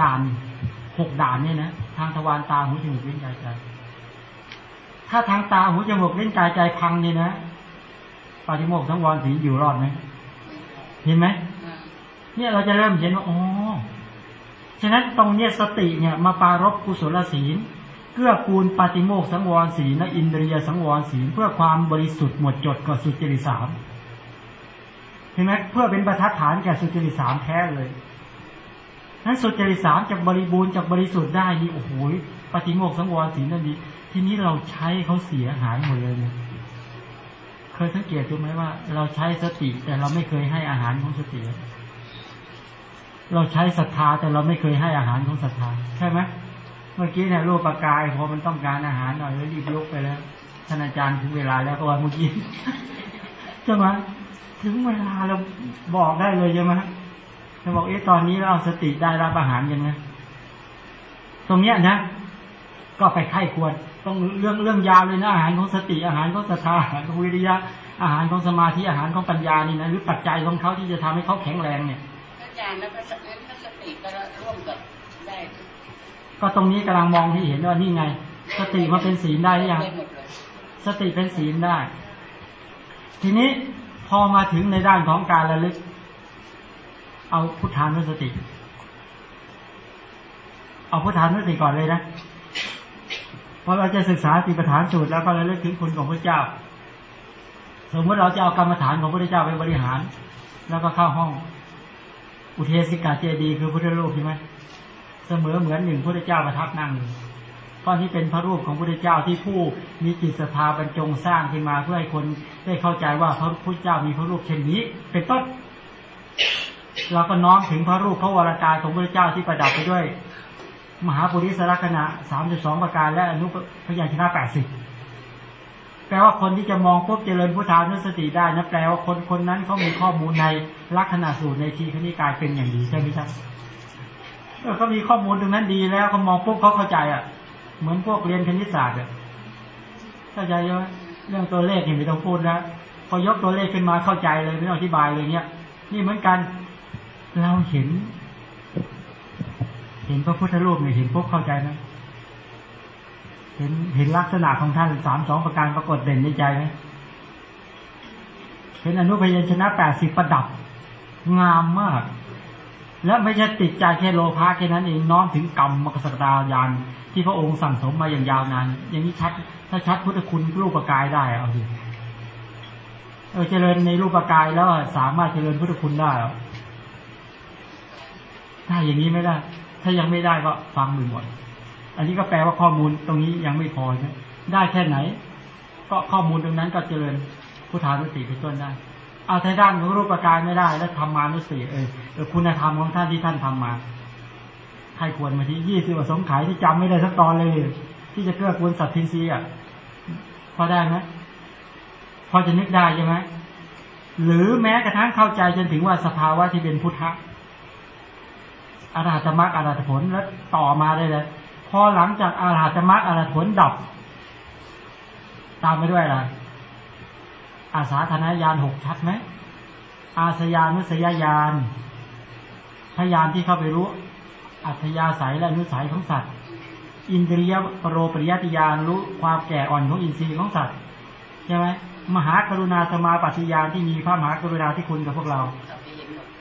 ด่านหกด่านเนี่ยนะทางทวารตาหูจมูกลิ้นกายใจ ถ้าทางตาหูจมูกลิ้นกายใจพังเนี่ยนะปาฏิโมกข์ทั้งวันสีอยู่รอดไหมเห็นไหมเนี่ยเราจะเริ่มเห็นว่าอ๋อฉะนั้นตรงเนี้ยสติเนี่ย มาปารบกุศลศีล เกื้อกูลปาฏิโมกสังวรศีลและอินเดียสังวรศีลเพื่อความบริสุทธิ์หมดจดกับสุจริตสามเห็นไหมเพื่อเป็นประทัดฐานแก่สุจริตสามแท้เลยนั้นสุจริตสามจากบริบูรณ์จากบริสุทธิ์ได้นี่โอ้โหปฏิโมกสังวรศีลนั่นดีทีนี้เราใช้เขาเสียหายหมดเลยเนี่ยเคยสังเกตดูไหมว่า เราใช้สติแต่เราไม่เคยให้อาหารของสติเราใช้ศรัทธาแต่เราไม่เคยให้อาหารของศรัทธาใช่ไหม เมื่อกี้เนี่ยรูปปากายพอมันต้องการอาหารหน่อยแล้วรีบยกไปแล้วท่านอาจารย์ถึงเวลาแล้วก็ว่าเมื่อกี้ใช่ไหมถึงเวลาเราบอกได้เลยใช่ไหมจะบอกเอ๊ะตอนนี้เราสติได้รับอาหารยังไงตรงเนี้ยนะ ก็ไปไข้ควรต้องเรื่องเรื่องยาวเลยนะอาหารของสติอาหารของศรัทธาอาหารของวิริยะอาหารของสมาธิอาหารของปัญญานี่นะหรือปัจจัยของเขาที่จะทำให้เขาแข็งแรงเนี่ยอาจารย์แล้วก็สติก็ร่วมกับได้ก็ ก็ตรงนี้กำลังมองที่เห็นว่านี่ไง สติมาเป็นศีลได้หรือยังสติเป็นศีลได้ ทีนี้พอมาถึงในด้านของการระลึก เอาพุทธานุสติ เอาพุทธานุสติก่อนเลยนะพอเราจะศึกษาติปฐานสูตรแล้วก็ระลึกถึงคุณของพระเจ้า สมมติเราจะเอากรรมฐานของพระเจ้าไปบริหาร แล้วก็เข้าห้อง อุเทสิกาเจดี คือพุทธรูปใช่ไหม เสมอเหมือนหนึ่งพระเจ้าประทับนั่งอยู่ตอนที่เป็นพระรูปของพระเจ้าที่ผู้มีจิตศรัทธาบรรจงสร้างขึ้นมาเพื่อให้คนได้เข้าใจว่าพระพุทธเจ้ามีพระรูปเช่นนี้ เป็นต้นเราก็น้อมถึงพระรูปพระวรากายของพระเจ้าที่ประดับไปด้วย มหาปุริสลักษณะสามสิบสองประการและอนุพยัญชนะแปดสิบแปลว่าคนที่จะมองปุ๊บเจริญพุทธานุสติได้นะแปลว่าคนคนนั้นเขามีข้อมูลในลักษณะสูตรในทีคณิกายเป็นอย่างดีใช่ไหมครับ เขามีข้อมูลตรงนั้นดีแล้วเขามองปุ๊บเขาเข้าใจอะ เหมือนพวกเรียนคณิตศาสตร์อะเข้าใจไหมเรื่องตัวเลขเห็นไม่ต้องพูดแล้วพอยกตัวเลขขึ้นมาเข้าใจเลยไม่ต้องอธิบายเลยเนี้ยนี่เหมือนกัน เราเห็น เห็นพระพุทธรูปเนี่ยเห็นปุ๊บเข้าใจไหมเห็นเห็นลักษณะของท่านสามสองประการปรากฏเด่นในใจไหมเห็นอนุพยัญชนะแปดสิบประดับ งามมาก และไม่ใช่ติดใจแค่โลภะแค่นั้นเองน้อมถึงกรรมมกสตายานที่พระองค์สั่งสมมาอย่างยาวนานอย่างนี้ชัดถ้าชัดพุทธคุณรูปกายได้เอาดิเออเจริญในรูปกายแล้วสามารถเจริญพุทธคุณได้หรอถ้าอย่างนี้ไม่ได้ ถ้ายังไม่ได้ก็ฟังดูหมดอันนี้ก็แปลว่าข้อมูลตรงนี้ยังไม่พอใช่ได้แค่ไหน ก็ข้อมูลตรงนั้นก็เจริญพุทธานุสติเป็นต้นได้ เอาทางด้านของรูปกายไม่ได้ แล้วทำมานุสติเออคุณธรรมของท่านที่ท่านทำมาใครควรมาที่ยี่สิบสงขายที่จำไม่ได้สักตอนเลย ที่จะเกื้อกูลสัตว์ทินรีอะพอได้ไหมพอจะนึกได้ใช่ไหมหรือแม้กระทั่งเข้าใจจนถึงว่าสภาวะที่เป็นพุทธะอาราธมรรคอาราธผลแล้วต่อมาได้เลยพอหลังจากอาราธมรรคอาราธผลดับ ตามไปด้วยอะไร อาสาธนายานหกชัดไหมอาสยานุสยญาณพยานที่เข้าไปรู้ อัธยาศัยและนุสัยของสัตว์ อินทรียปรโรปริยติยานรู้ความแก่อ่อนของอินทรีย์ของสัตว์ใช่ไหมมหากรุณาสมาปฏิญาณที่มีพระมหากรุณาที่คุณกับพวกเรา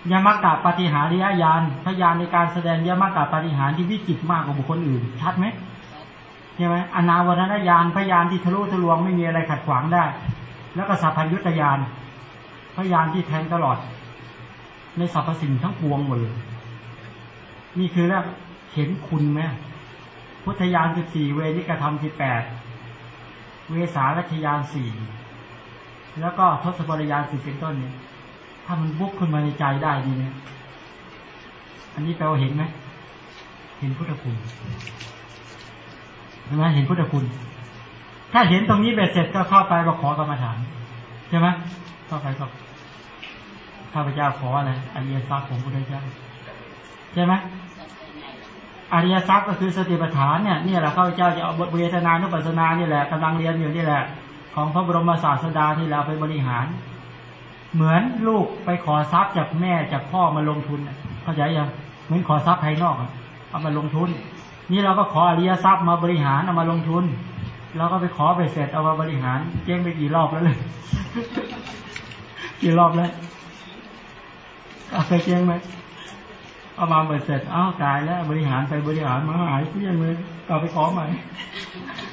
เรามดยมกะปฏิหาริยญาณพยานในการแสดงยมกะปฏิหารที่วิจิตรมากกว่าบุคคลอื่น ชัดไหมใช่ไหมอนาวรณญาณพยานที่ทะลุทะลวงไม่มีอะไรขัดขวางได้ แล้วก็สัพพัญยุตญาณพยานที่แทงตลอด ในสรรพสิ่งทั้งปวงหมดเลยนี่คือแล้วเห็นคุณไหมพุทธญาณสิบสี่เวนิกธรรมสิบแปดเวสารัชยานสี่แล้วก็ทศบริยานสิบเป็นต้นเนี่ยถ้ามันบุกขึ้นมาในใจได้ดีเนี่ยอันนี้แปลว่าเห็นไหมเห็นพุทธคุณเห็นไหมเห็นพุทธคุณ ถ้าเห็นตรงนี้เบ็ดเสร็จก็เข้าไปมาขอกรรมฐานใช่ไหมเข้าไปก็ข้าพเจ้าขออะไรอริยทรัพย์ของพระพุทธเจ้าใช่ไหมอริยทรัพย์ก็คือสติปัฏฐานเนี่ยนี่แหละข้าพเจ้าจะเอาบทเวทนานุปัสสนานี่แหละกำลังเรียนอยู่นี่แหละ ของพระบรมศาสดาที่เราไปบริหาร เหมือนลูกไปขอทรัพย์จากแม่จากพ่อมาลงทุนเข้าใจยังเหมือนขอทรัพย์ภายนอกเอามาลงทุน นี่เราก็ขออริยทรัพย์มาบริหารเอามาลงทุน เราก็ไปขอไปเสร็จเอามาบริหารเจ๊งไปกี่รอบแล้วเลยกี่รอบแล้วเอาไปเจ๊งไหมเอามาเบิดเสร็จอ้าวตายแล้ว บริหารไปบริหารมาหายเพี้ยงเลยก็ไปขอใหม่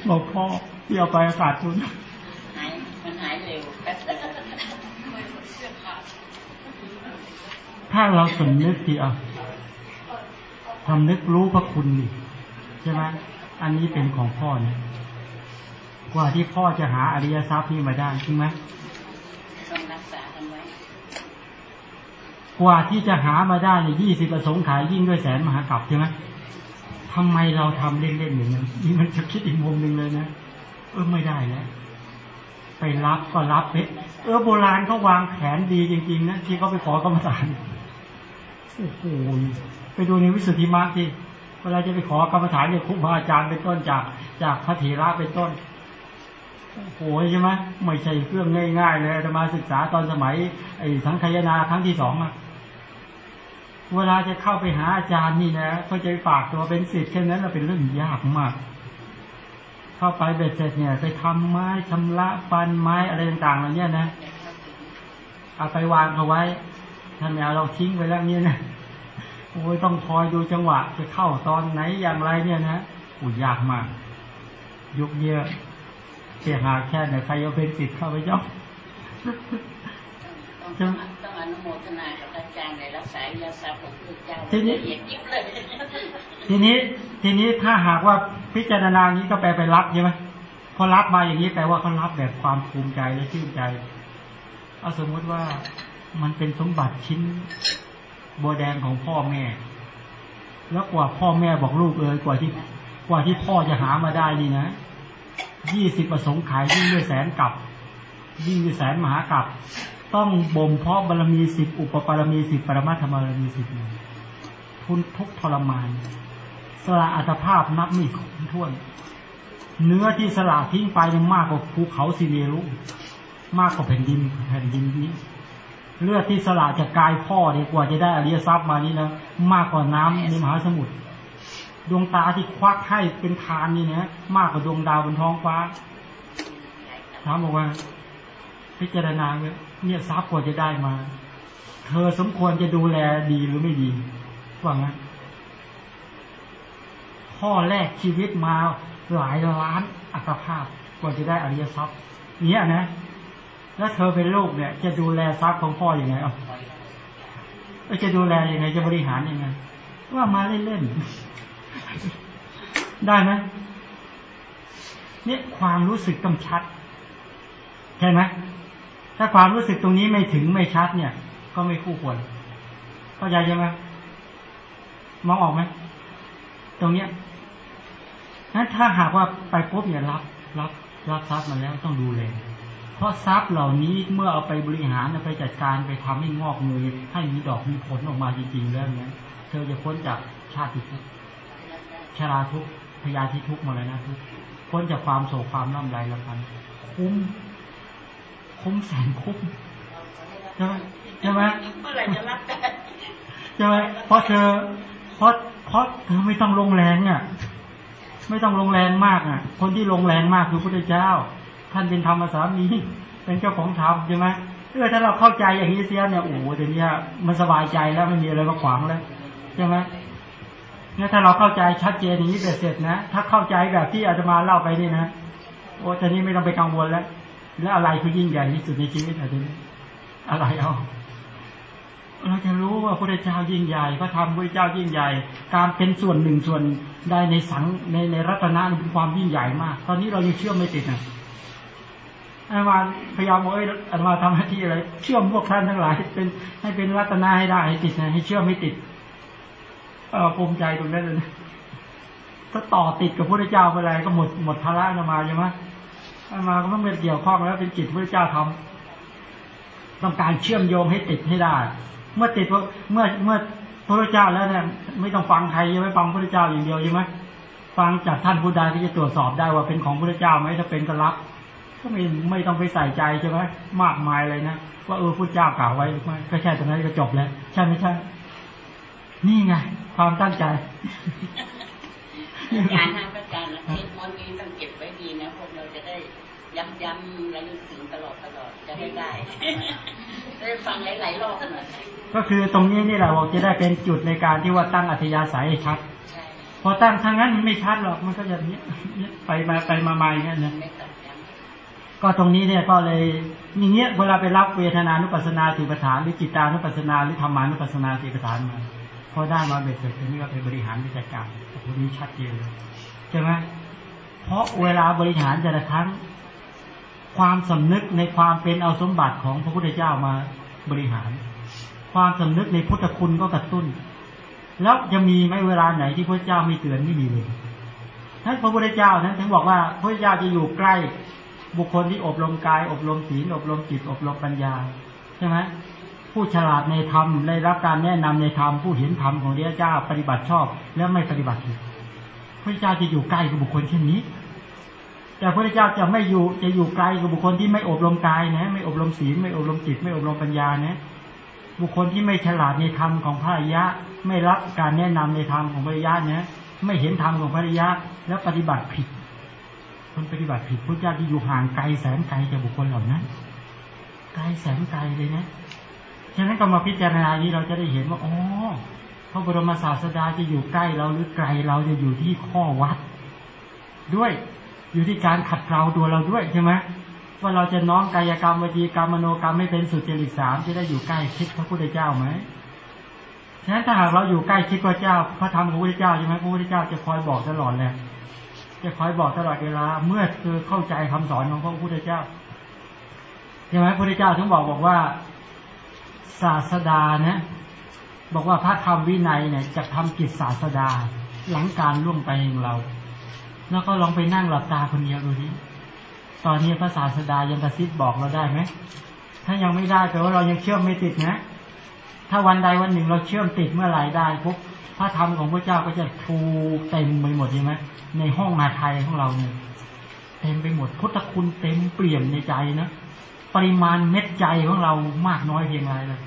บอกพ่อที่เอาไปขาดทุนหายมันหายเร็วถ้าเราสำนึกที่เอาทำนึกรู้พระคุณนี่ใช่ไหมอันนี้เป็นของพ่อเนี่ย ว่าที่พ่อจะหาอริยทรัพย์นี่มาได้จริงไหมต้องรักษากันไว้กว่าที่จะหามาได้เนี่ยยี่สิบประสงค์ขายยิ่งด้วยแสนมหากรัปใช่ไหมทำไมเราทำเล่นๆอย่างนั้นนี่มันจะคิดอีกมุมหนึ่งเลยนะเออไม่ได้แล้วไปรับก็รับไปเออโบราณเขาวางแผนดีจริงๆนะที่เขาไปขอกรรมฐานโอ้โหไปดูในวิสุทธิมรรคที่เวลาจะไปขอกรรมฐานเนี่ยครูบาอาจารย์เป็นต้นจากจากพระเถระเป็นต้น โอ้โหใช่ไหมไม่ใช่เครื่องง่ายๆเลยอาตมาศึกษาตอนสมัย ไอ้สังคายนาครั้งที่สองอะเวลาจะเข้าไปหาอาจารย์นี่นะเขาจะไปฝากตัวเป็นศิษย์แค่นั้นเราเป็นเรื่องยากมาก เข้าไปเบ็ดเสร็จเนี่ย ไปทำไม้ชำระฟันไม้อะไรต่างๆเหล่านี้นะเอาไปวางเอาไว้ถ้าไม่เอาเราทิ้งไปแล้วเนี่ยนะโอ้ยต้องคอยดูจังหวะ จะเข้าตอนไหนอย่างไรเนี่ยนะอุ้ยยากมาก ยุคเนี้ย เสียหาแค่ไหนใครเอาเป็นสิทธิ์เข้าไปย่อมต้องต้องอนุโมทนากับอาจารย์ในรักษาอิยาสาของพระเจ้าทีนี้ละเอียดยิบเลยทีนี้ทีนี้ถ้าหากว่าพิจารณาอย่างนี้ก็แปลไปรับใช่ไหมพอรับมาอย่างนี้แปลว่าเขารับแบบความภูมิใจและชื่นใจ เอาสมมติว่ามันเป็นสมบัติชิ้นโบวแดงของพ่อแม่ แล้วกว่าพ่อแม่บอกลูกเอยกว่าที่กว่าที่พ่อจะหามาได้นี่นะ ยี่สิบประสงค์ขายยิ่งด้วยแสนกับยิ่งด้วยแสนมหากับ ต้องบ่มเพาะบารมีสิบอุปปารมีสิบปรมาธรรมบารมีสิบทุนทุกทรมาน สละอัตภาพนับไม่ถ้วน เนื้อที่สละทิ้งไปเนี่ยมากกว่าภูเขาสิเนรุมากกว่าแผ่นดินแผ่นดินนี้ เลือดที่สละจากกายพ่อเนี่ยกว่าจะได้อริยทรัพย์มานี่นะมากกว่าน้ำในมหาสมุทร ดวงตาที่ควักให้เป็นทานนี่นะมากกว่าดวงดาวบนท้องฟ้าถามบอกว่า พิจารณาเนี่ยทรัพย์กว่าจะได้มา เธอสมควรจะดูแลดีหรือไม่ดีว่างั้นพ่อแรกชีวิตมาหลายล้านอัตภาพกว่าจะได้อริยทรัพย์เนี้ยนะแล้วเธอเป็นลูกเนี่ย จะดูแลทรัพย์ของพ่ออยังไงอาแล้วจะดูแลยังไงจะบริหารยังไงว่ามาเล่นๆ ได้ไหมเนี่ยความรู้สึกต้องชัด ใช่ไหมถ้าความรู้สึกตรงนี้ไม่ถึงไม่ชัดเนี่ย ก็ไม่คู่ควรเข้าใจใช่ไหมมองออกไหมตรงเนี้ยนั้นถ้าหากว่าไปปุ๊บเนี่ยรับ รับ รับทรัพย์มาแล้วต้องดูแลเพราะทรัพย์เหล่านี้เมื่อเอาไปบริหารไปจัดการไปทำให้งอกเงยให้มีดอกมีผลออกมาจริงๆแล้วเนี่ยเธอจะพ้นจากชาติทุกข์ ชราทุกข์พยาธิทุกข์มรณะทุกข์พ้นจากความโศกความร่ำไรละพันคุ้ม คุ้มแสนคุ้มใช่ไหมใช่ไหมเมื่อไหร่จะรับได้ใช่ไหมเพราะเธอเพราะเพราะเธอไม่ต้องลงแรงอะ ไม่ต้องลงแรงมากอะ คนที่ลงแรงมากคือพระพุทธเจ้า ท่านเป็นธรรมสามีเป็นเจ้าของธรรมใช่ไหมเออถ้าเราเข้าใจอย่างนี้เสียเนี่ยโอ้โหเดี๋ยวนี้มันสบายใจแล้วไม่มีอะไรมาขวางแล้วใช่ไหมเนี่ยถ้าเราเข้าใจชัดเจนอย่างนี้เสร็จนะถ้าเข้าใจแบบที่อาตมาเล่าไปนี่นะโอ้ทีนี้ไม่ต้องไปกังวลแล้วแล้วอะไรคือยิ่งใหญ่ที่สุดในชีวิตอะทีนี้อะไรเอาเราจะรู้ว่าพระเจ้ายิ่งใหญ่พระธรรมพระเจ้ายิ่งใหญ่ การเป็นส่วนหนึ่งส่วนได้ในสังในในรัตนะเป็นความยิ่งใหญ่มาก ตอนนี้เรายังเชื่อมไม่ติดนะอามาพยายามบอกเอ้ยอามาทำหน้าที่อะไร เชื่อมพวกท่านทั้งหลายเป็นให้เป็นรัตนาให้ได้ให้ติดนะให้เชื่อมไม่ติด ภูมิใจตรงนั้นเลยถ้าต่อติดกับพระเจ้าไปอะไรก็หมดหมดภาระอามาใช่ไหมอามาก็ต้องเป็นเกี่ยวข้องแล้วเป็นจิตพระเจ้าทำต้องการเชื่อมโยงให้ติดให้ได้ เมื่อติดเมื่อเมื่อพระเจ้าแล้วเนี่ยไม่ต้องฟังใครยังไม่ฟังพระเจ้าอย่างเดียวใช่ไหมฟังจากท่านผู้ใดที่จะตรวจสอบได้ว่าเป็นของพระเจ้าไหมถ้าเป็นก็รับก็ไม่ไม่ต้องไปใส่ใจใช่ไหมมากมายเลยนะว่าเออพระเจ้ากล่าวไว้ไหมก็แค่ตรงนั้นก็จบแล้ว ใช่ไม่ใช่ นี่ไง ความตั้งใจอาจารย์ทางประการนะเทศมนต์นี้ต้องเก็บไว้ดีนะพวกเราจะได้ย้ำย้ำระลึกถึงตลอดตลอดจะได้ได้ได้ฟังหลายๆรอบหน่อยก็คือตรงนี้นี่แหละบอกจะได้เป็นจุดในการที่ว่าตั้งอัธยาศัยให้ชัดใช่พอตั้งทางนั้นมันไม่ชัดหรอกมันก็จะเนี้ยไปมาไปมามาอย่างเงี้ยนะไม่ต้องย้ก็ตรงนี้เนี่ยก็เลยอย่างเงี้ยเวลาไปรับเวทนานุปัสสนาสีประฐานหรือจิตานุปัสสนาหรือธรรมานุปัสสนาสีประฐานมา พอได้มาเบ็ดเสร็จนี้ก็ไปบริหารจัดการตรงนี้ชัดเจนเลยใช่ไหมเพราะเวลาบริหารแต่ละครั้ง ความสำนึกในความเป็นเอาสมบัติของพระพุทธเจ้ามาบริหาร ความสำนึกในพุทธคุณก็กระตุ้น แล้วจะมีไหมเวลาไหนที่พระเจ้าไม่เตือนไม่มีเลยท่านพระพุทธเจ้านั้นถึงบอกว่าพระเจ้าจะอยู่ใกล้บุคคลที่อบรมกาย อบรมศีลอบรมจิต อบรมปัญญาใช่ไหม ผู้ฉลาดในธรรมได้รับการแนะนำในธรรมผู้เห็นธรรมของพระเจ้าปฏิบัติชอบ และไม่ปฏิบัติผิดพระเจ้าจะอยู่ใกล้กับบุคคลเช่นนี้ แต่พระเจ้าจะไม่อยู่จะอยู่ไกลกับบุคคลที่ไม่อบรมกายนะ ไม่อบรมศีลไม่อบรมจิต ไม่อบรมปัญญานะ บุคคลที่ไม่ฉลาดในธรรมของพระอริยะ ไม่รับการแนะนำในธรรมของพระอริยะนะไม่เห็นธรรมของพระอริยะแล้วปฏิบัติผิด คนปฏิบัติผิดพระเจ้าที่อยู่ห่างไกลแสนไกลจากบุคคลเหล่านั้นไกลแสนไกลเลยนะ ฉะนั้นก็มาพิจารณานี้เราจะได้เห็นว่าอ๋อพระบรมศาสดาจะอยู่ใกล้เราหรือไกลเราจะอยู่ที่ข้อวัด ด้วยอยู่ที่การขัดเกลาตัวเราด้วยใช่ไหมว่าเราจะน้อมกายกรรมวจีกรรมมโนกรรมไม่เป็นสุจริตสามจะได้อยู่ใกล้ชิดพระพุทธเจ้าไหมฉะนั้นถ้าหากเราอยู่ใกล้ชิดพระเจ้า พระธรรมของพระพุทธเจ้าใช่ไหมพระพุทธเจ้าจะคอยบอกตลอดเลยจะคอยบอกตลอดเวลาเมื่อเธอเข้าใจคำสอนของพระพุทธเจ้าใช่ไหมพระพุทธเจ้าถึงบอกบอกว่า ศาสดานะบอกว่าพระธรรมวินัยเนี่ยจะทำกิจศาสดาหลังการล่วงไปของเรา แล้วก็ลองไปนั่งหลับตาคนเดียวดูดิตอนนี้พระศาสดายังกระซิบบอกเราได้ไหมถ้ายังไม่ได้แปลว่าเรายังเชื่อมไม่ติดนะ ถ้าวันใดวันหนึ่งเราเชื่อมติดเมื่อไหร่ได้ปุ๊บพระธรรมของพระเจ้าก็จะทูเต็มไปหมดใช่ไหมในห้องมาไทยของเราเนี่ยเต็มไปหมดพุทธคุณเต็มเปลี่ยนในใจนะ ปริมาณเม็ดใจของเรามากน้อยเพียงไรเลย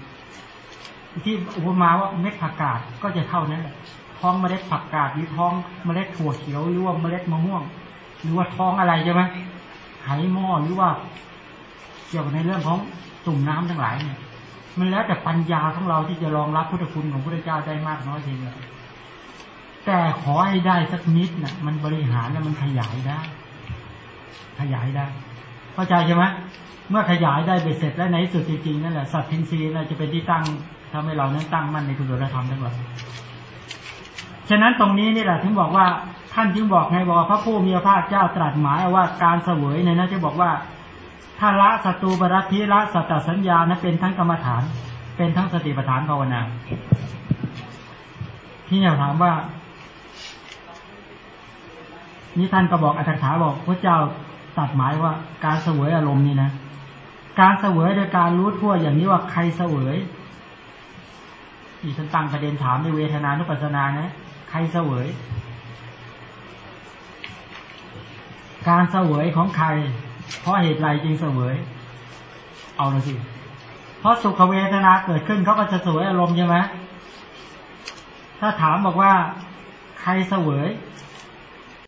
ที่อุปมาว่าเม็ดผักกาดก็จะเท่านั้นแหละท้องเมล็ดผักกาดหรือท้องเมล็ดถั่วเขียวหรือว่าเมล็ดมะม่วง หรือว่าท้องอะไรใช่ไหมไหหม้อหรือว่า เกี่ยวกับในเรื่องของตุ่มน้ำทั้งหลายเนี่ยมันแล้วแต่ปัญญาของเราที่จะรองรับพุทธคุณของพระเจ้าได้มากน้อยเพียงไรแต่ขอให้ได้สักนิดนะ่ะ มันบริหารแล้วมันขยายได้ ขยายได้ เข้าใจใช่ไหม เมื่อขยายได้เบ็ดเสร็จแล้ในที่สุดจริงๆนั่นแหละสัตว์ทินรีน่ะจะเป็นที่ตั้งทำให้เรานั้นตั้งมั่นในกุศลธรรมทั้งหลายฉะนั้นตรงนี้นี่แหละถึงบอกว่าท่านจึงบอกไงบอกว่าพระผู้มีพระภาคเจ้าตรัสหมายว่าการเสวยเนี่ยนะจะบอกว่าถ้าละศัตรูบรัติละสัตสัญญานะเป็นทั้งกรรมฐาน เป็นทั้งสติปัฏฐานภาวนาที่อยากถามว่า นี่ท่านก็บอกอัตถาบอกพระเจ้าตัดหมายว่าการเสวยอารมณ์นี่นะ การเสวยโดยการรู้ทั่วอย่างนี้ว่าใครเสวยนี่ฉันตั้งประเด็นถามในเวทนานุปัสสนานะ ใครเสวย การเสวยของใคร เพราะเหตุไรจึงเสวย เอาละสิ เพราะสุขเวทนาเกิดขึ้นเขาก็จะสวยอารมณ์ใช่ไหมถ้าถามบอกว่า ใครเสวย